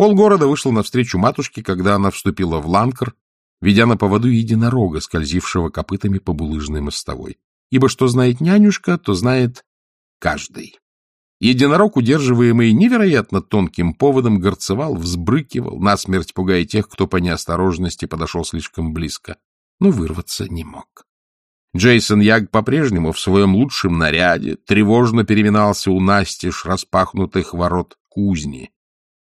Полгорода вышел навстречу матушке, когда она вступила в ланкер, ведя на поводу единорога, скользившего копытами по булыжной мостовой. Ибо что знает нянюшка, то знает каждый. Единорог, удерживаемый невероятно тонким поводом, горцевал, взбрыкивал, насмерть пугая тех, кто по неосторожности подошел слишком близко, но вырваться не мог. Джейсон Яг по-прежнему в своем лучшем наряде тревожно переминался у настежь распахнутых ворот кузни.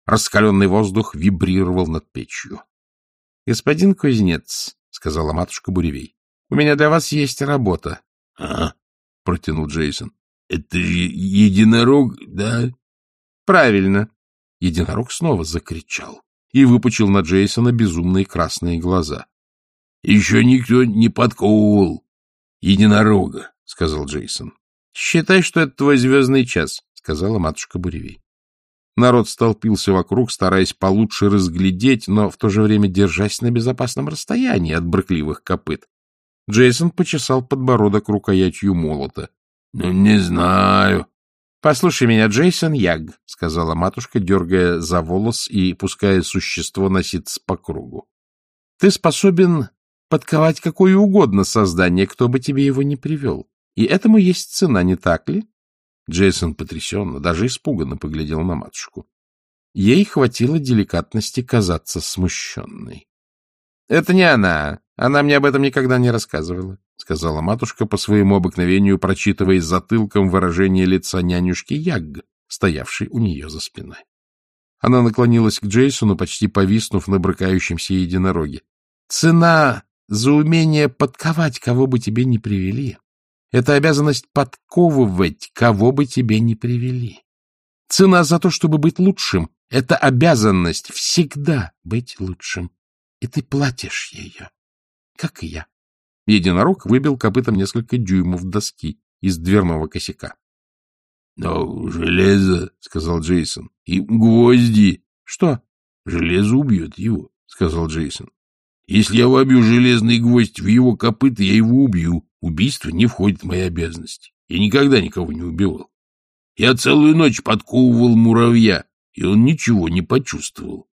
Раскаленный воздух вибрировал над печью. — Господин кузнец, — сказала матушка Буревей, — у меня для вас есть работа. — А? — протянул Джейсон. — Это же единорог, да? — Правильно. Единорог снова закричал и выпучил на Джейсона безумные красные глаза. — Еще никто не подковывал единорога, — сказал Джейсон. — Считай, что это твой звездный час, — сказала матушка Буревей. Народ столпился вокруг, стараясь получше разглядеть, но в то же время держась на безопасном расстоянии от брыкливых копыт. Джейсон почесал подбородок рукоятью молота. — Ну, не знаю. — Послушай меня, Джейсон Яг, — сказала матушка, дергая за волос и пуская существо носиться по кругу. — Ты способен подковать какое угодно создание, кто бы тебе его не привел. И этому есть цена, не так ли? Джейсон потрясенно, даже испуганно поглядел на матушку. Ей хватило деликатности казаться смущенной. — Это не она. Она мне об этом никогда не рассказывала, — сказала матушка по своему обыкновению, прочитывая затылком выражение лица нянюшки Ягг, стоявшей у нее за спиной. Она наклонилась к Джейсону, почти повиснув на брыкающемся единороге. — Цена за умение подковать, кого бы тебе ни привели, это обязанность подковывать, кого бы тебе ни привели. Цена за то, чтобы быть лучшим, — это обязанность всегда быть лучшим. И ты платишь ее, как и я. Единорог выбил копытом несколько дюймов доски из дверного косяка. — Но железо, — сказал Джейсон, — и гвозди. — Что? — Железо убьет его, — сказал Джейсон. — Если я вобью железный гвоздь в его копыта, я его убью. Убийство не входит в мои обязанности. Я никогда никого не убивал. Я целую ночь подковывал муравья, и он ничего не почувствовал.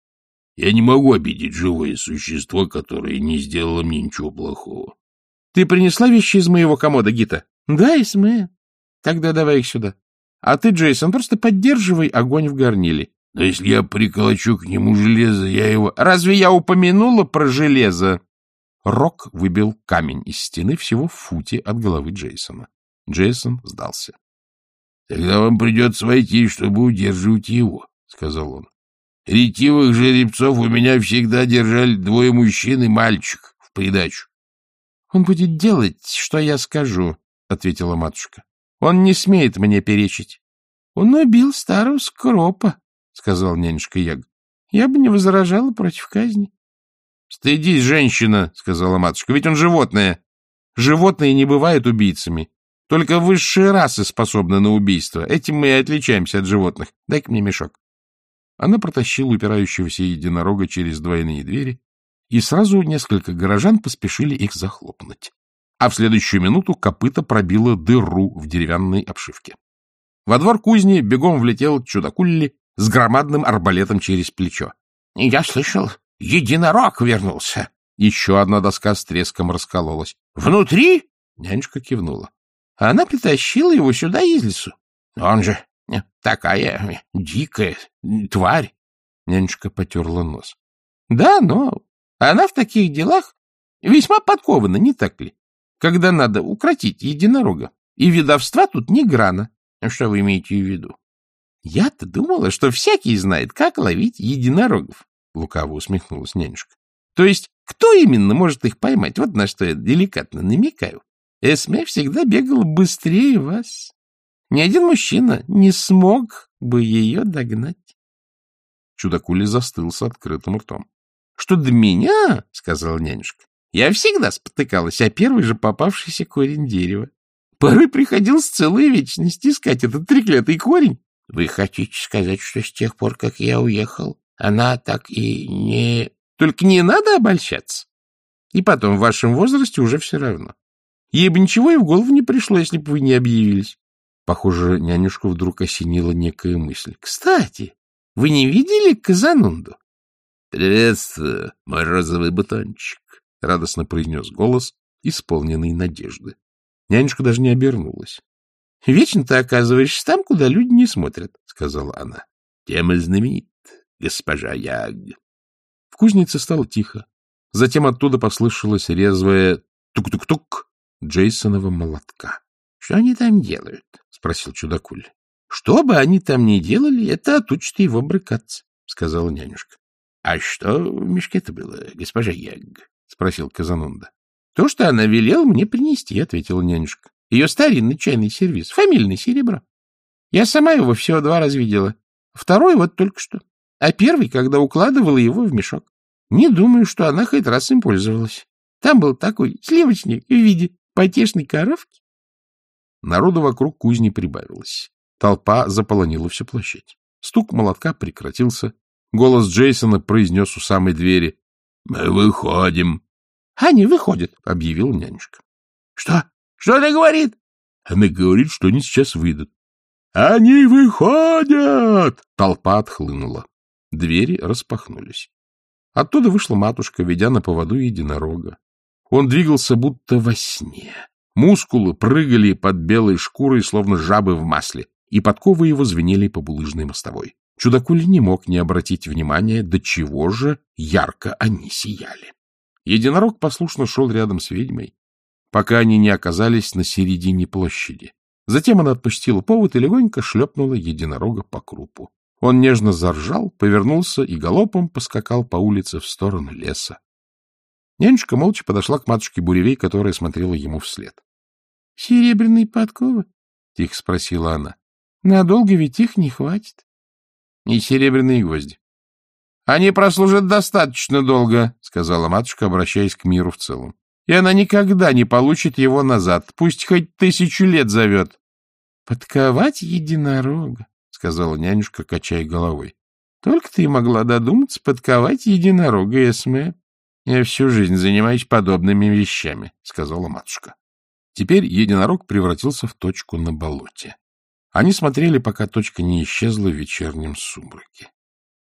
Я не могу обидеть живое существо, которое не сделало мне ничего плохого. — Ты принесла вещи из моего комода, Гита? — Да, моего. Тогда давай их сюда. А ты, Джейсон, просто поддерживай огонь в горниле. Но если я приколочу к нему железо, я его... Разве я упомянула про железо? Рок выбил камень из стены всего в футе от головы Джейсона. Джейсон сдался. — Тогда вам придется войти, чтобы удерживать его, — сказал он. — Ретивых жеребцов у меня всегда держали двое мужчин и мальчик в придачу. — Он будет делать, что я скажу, — ответила матушка. — Он не смеет мне перечить. — Он убил старого скропа, — сказал нянюшка Яг. — Я бы не возражала против казни. — Стыдись, женщина, — сказала матушка, — ведь он животное. Животные не бывают убийцами. Только высшие расы способны на убийство. Этим мы и отличаемся от животных. Дай-ка мне мешок. Она протащила упирающегося единорога через двойные двери, и сразу несколько горожан поспешили их захлопнуть. А в следующую минуту копыта пробило дыру в деревянной обшивке. Во двор кузни бегом влетел чудакулли с громадным арбалетом через плечо. — Я слышал, Единорог вернулся. Еще одна доска с треском раскололась. Внутри? Нянюшка кивнула. Она притащила его сюда из лесу. Он же э, такая э, дикая тварь. Нянюшка потерла нос. Да, но она в таких делах весьма подкована, не так ли? Когда надо укротить единорога. И видовства тут не грана. Что вы имеете в виду? Я-то думала, что всякий знает, как ловить единорогов. — лукаво усмехнулась нянюшка. — То есть кто именно может их поймать? Вот на что я деликатно намекаю. Эсме всегда бегала быстрее вас. Ни один мужчина не смог бы ее догнать. Чудакули застыл с открытым ртом. — Что до меня, — сказала нянюшка, — я всегда спотыкалась о первый же попавшийся корень дерева. Порой приходилось целую вечность искать этот треклятый корень. — Вы хотите сказать, что с тех пор, как я уехал, она так и не... Только не надо обольщаться. И потом, в вашем возрасте уже все равно. Ей бы ничего и в голову не пришло, если бы вы не объявились. Похоже, нянюшку вдруг осенила некая мысль. Кстати, Вы не видели Казанунду? — Приветствую, мой розовый бутончик, — радостно произнес голос, исполненный надежды. Нянюшка даже не обернулась. — Вечно ты оказываешься там, куда люди не смотрят, — сказала она. — Тем и знаменит, госпожа Яг. В кузнице стало тихо. Затем оттуда послышалось резвое тук-тук-тук Джейсонова молотка. — Что они там делают? — спросил чудакуль. — Что бы они там ни делали, это отучит его брыкаться, — сказала нянюшка. — А что в мешке-то было, госпожа Яг? — спросил Казанунда. — То, что она велела мне принести, — ответила нянюшка. — Ее старинный чайный сервиз, фамильный серебро. Я сама его всего два раза видела. Второй вот только что. А первый, когда укладывала его в мешок. Не думаю, что она хоть раз им пользовалась. Там был такой сливочник в виде потешной коровки. Народу вокруг кузни прибавилось. Толпа заполонила всю площадь. Стук молотка прекратился. Голос Джейсона произнес у самой двери. — Мы выходим. — Они выходят, — объявил нянюшка. — Что? Что она говорит? — Она говорит, что они сейчас выйдут. — Они выходят! Толпа отхлынула. Двери распахнулись. Оттуда вышла матушка, ведя на поводу единорога. Он двигался будто во сне. Мускулы прыгали под белой шкурой, словно жабы в масле, и подковы его звенели по булыжной мостовой. Чудакуль не мог не обратить внимания, до чего же ярко они сияли. Единорог послушно шел рядом с ведьмой, пока они не оказались на середине площади. Затем она отпустила повод и легонько шлепнула единорога по крупу. Он нежно заржал, повернулся и галопом поскакал по улице в сторону леса. Нянюшка молча подошла к матушке Буревей, которая смотрела ему вслед. — Серебряные подковы? — тихо спросила она. — Надолго ведь их не хватит. — И серебряные гвозди. — Они прослужат достаточно долго, — сказала матушка, обращаясь к миру в целом. — И она никогда не получит его назад, пусть хоть тысячу лет зовет. — Подковать единорога, — сказала нянюшка, качая головой. — Только ты могла додуматься подковать единорога, Эсме. — Я всю жизнь занимаюсь подобными вещами, — сказала матушка. Теперь единорог превратился в точку на болоте. Они смотрели, пока точка не исчезла в вечернем сумраке.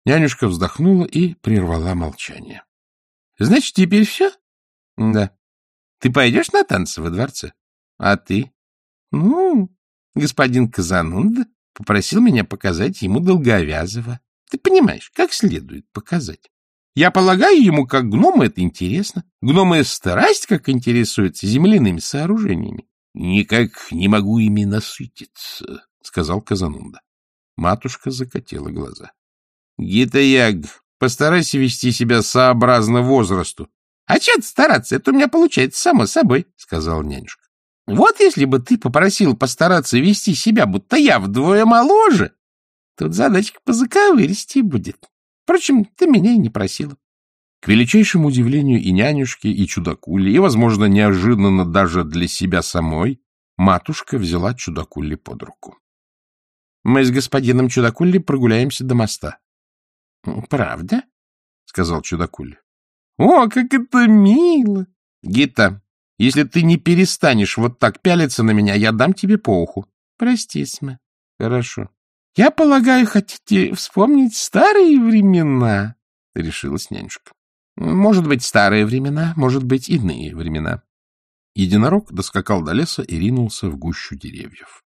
Нянюшка вздохнула и прервала молчание. — Значит, теперь все? — Да. — Ты пойдешь на танцы во дворце? — А ты? — Ну, господин Казанунда попросил меня показать ему Долговязого. Ты понимаешь, как следует показать. Я полагаю, ему, как гному, это интересно. Гномы страсть как интересуются земляными сооружениями. — Никак не могу ими насытиться, — сказал Казанунда. Матушка закатила глаза. — Гита Яг, постарайся вести себя сообразно возрасту. — А че стараться? Это у меня получается само собой, — сказал нянюшка. — Вот если бы ты попросил постараться вести себя, будто я вдвое моложе, тут задачка по заковыристи будет. Впрочем, ты меня и не просила. К величайшему удивлению и нянюшки, и чудакули, и, возможно, неожиданно даже для себя самой, матушка взяла чудакули под руку. — Мы с господином чудакули прогуляемся до моста. — Правда? — сказал чудакули. — О, как это мило! — Гита, если ты не перестанешь вот так пялиться на меня, я дам тебе по уху. — Прости, Сме. — Хорошо. Я полагаю, хотите вспомнить старые времена? — решилась нянюшка. — Может быть, старые времена, может быть, иные времена. Единорог доскакал до леса и ринулся в гущу деревьев.